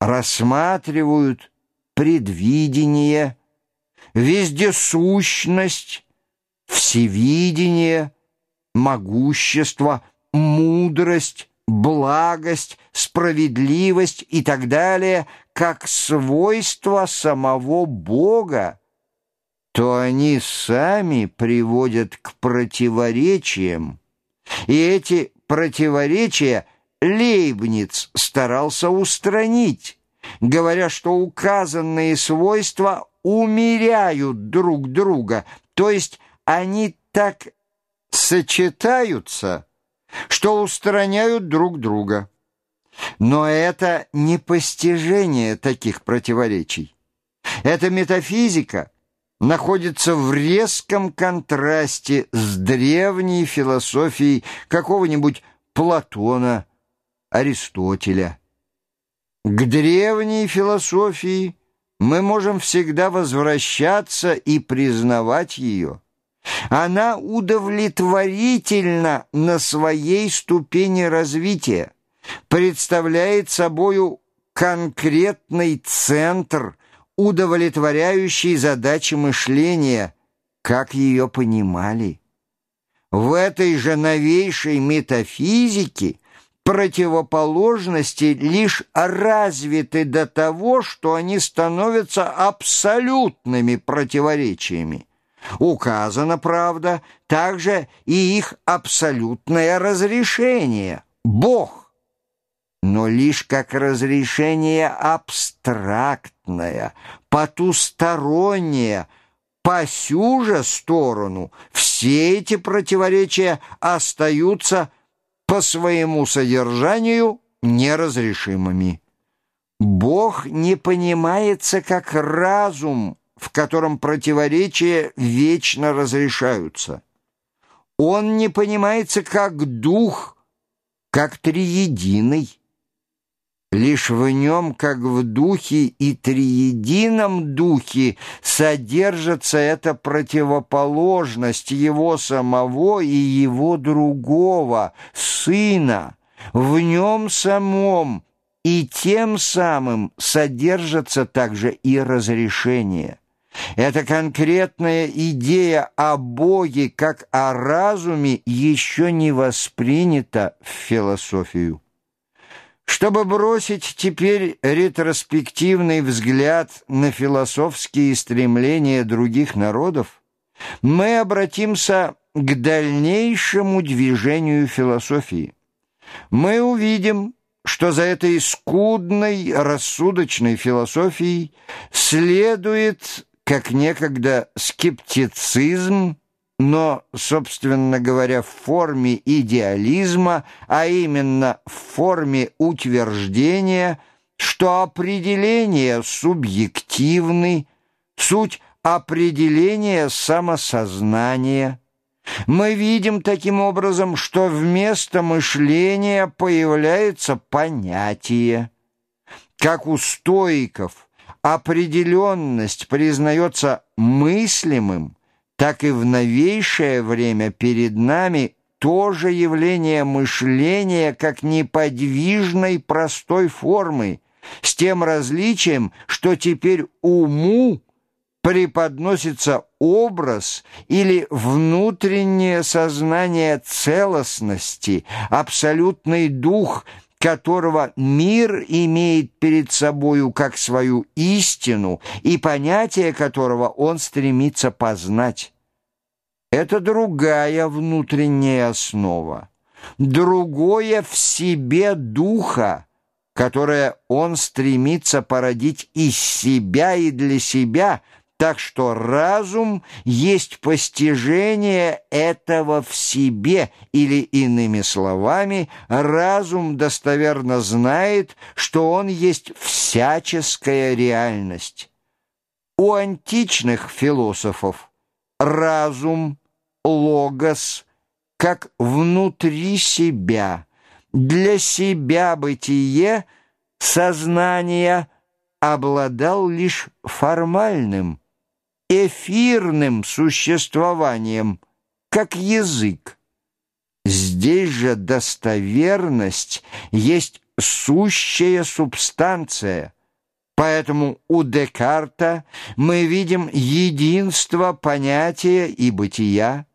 рассматривают предвидение, вездесущность, всевидение, могущество, мудрость, благость, справедливость и так далее, как свойства самого Бога, то они сами приводят к противоречиям. И эти противоречия Лейбниц старался устранить, говоря, что указанные свойства умеряют друг друга, то есть они так сочетаются, что устраняют друг друга. Но это не постижение таких противоречий. Эта метафизика находится в резком контрасте с древней философией какого-нибудь Платона, Аристотеля. К древней философии мы можем всегда возвращаться и признавать ее. Она удовлетворительна на своей ступени развития, представляет собою конкретный центр, удовлетворяющий задачи мышления, как ее понимали. В этой же новейшей метафизике противоположности лишь развиты до того, что они становятся абсолютными противоречиями. Указано, правда, также и их абсолютное разрешение – Бог, но лишь как разрешение абстрактное, потустороннее, по сю же сторону все эти противоречия остаются по своему содержанию неразрешимыми. Бог не понимается как разум, в котором противоречия вечно разрешаются. Он не понимается как дух, как триединый. Лишь в нем, как в духе и триедином духе, содержится эта противоположность его самого и его другого, сына. В нем самом и тем самым содержится также и разрешение. Эта конкретная идея о Боге как о разуме еще не воспринята в философию. Чтобы бросить теперь ретроспективный взгляд на философские стремления других народов, мы обратимся к дальнейшему движению философии. Мы увидим, что за этой скудной рассудочной философией следует, как некогда скептицизм, но, собственно говоря, в форме идеализма, а именно в форме утверждения, что определение субъективны, суть определения самосознания. Мы видим таким образом, что вместо мышления появляется понятие. Как у стоиков определенность признается мыслимым, так и в новейшее время перед нами тоже явление мышления как неподвижной простой формы, с тем различием, что теперь уму преподносится образ или внутреннее сознание целостности, абсолютный дух – которого мир имеет перед собою как свою истину и понятие которого он стремится познать. Это другая внутренняя основа, другое в себе духа, которое он стремится породить из себя и для себя – так что разум есть постижение этого в себе, или, иными словами, разум достоверно знает, что он есть всяческая реальность. У античных философов разум, логос, как внутри себя, для себя бытие, сознание обладал лишь формальным, эфирным существованием, как язык. Здесь же достоверность есть сущая субстанция. Поэтому у Декарта мы видим единство понятия и бытия,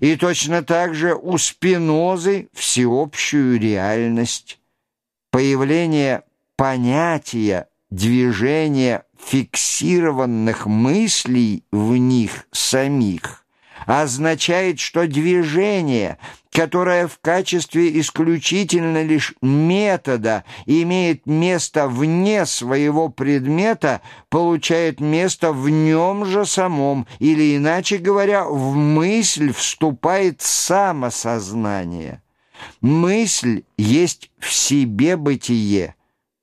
и точно так же у Спинозы всеобщую реальность. Появление понятия, движения фиксированных мыслей в них самих означает, что движение, которое в качестве исключительно лишь метода имеет место вне своего предмета, получает место в нем же самом, или, иначе говоря, в мысль вступает самосознание. Мысль есть в себе бытие,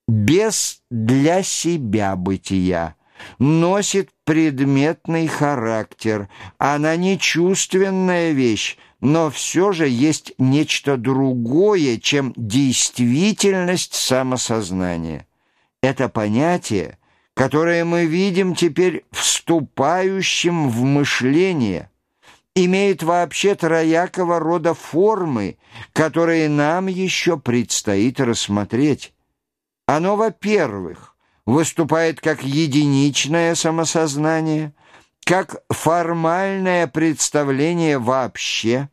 без для себя бытия носит предметный характер. Она не чувственная вещь, но все же есть нечто другое, чем действительность самосознания. Это понятие, которое мы видим теперь вступающим в мышление, имеет вообще троякого рода формы, которые нам еще предстоит рассмотреть. Оно, во-первых, выступает как единичное самосознание, как формальное представление вообще.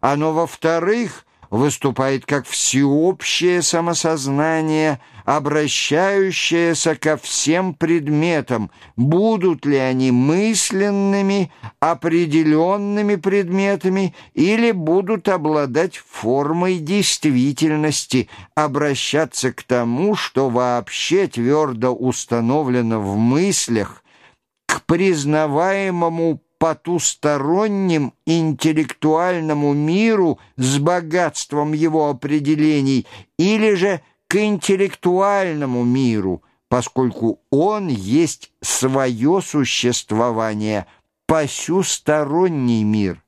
Оно, во-вторых, выступает как всеобщее самосознание, обращающееся ко всем предметам, будут ли они мысленными, определенными предметами или будут обладать формой действительности, обращаться к тому, что вообще твердо установлено в мыслях, к признаваемому потусторонним интеллектуальному миру с богатством его определений или же к интеллектуальному миру, поскольку он есть свое существование, посюсторонний мир.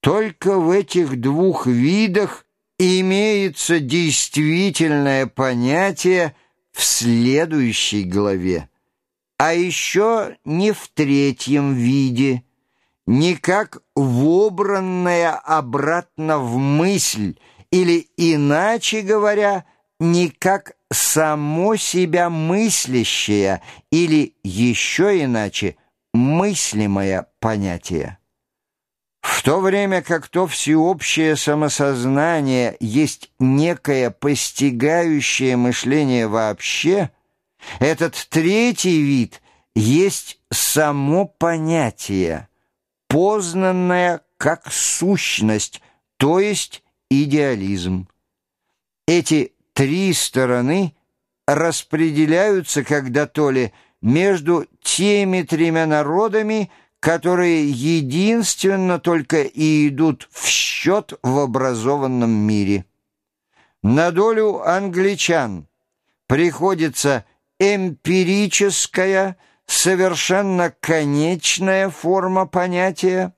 Только в этих двух видах имеется действительное понятие в следующей главе а еще не в третьем виде, не как вобранное обратно в мысль, или, иначе говоря, не как само себя мыслящее, или, еще иначе, мыслимое понятие. В то время как то всеобщее самосознание есть некое постигающее мышление вообще – этот третий вид есть само понятие, познанное как сущность, то есть идеализм. Эти три стороны распределяются когда то ли между теми тремя народами, которые единственно только и идут в счет в образованном мире. На долю англичан приходится эмпирическая, совершенно конечная форма понятия,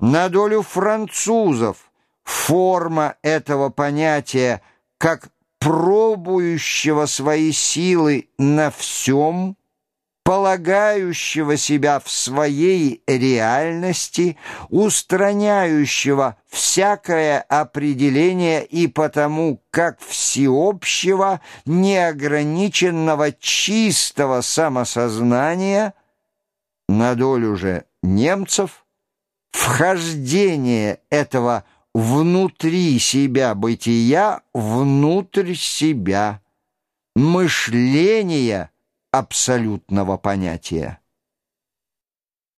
на долю французов форма этого понятия как пробующего свои силы на всем – полагающего себя в своей реальности, устраняющего всякое определение и потому как всеобщего, неограниченного чистого самосознания, на долю же немцев, вхождение этого внутри себя бытия внутрь себя, мышления – абсолютного понятия.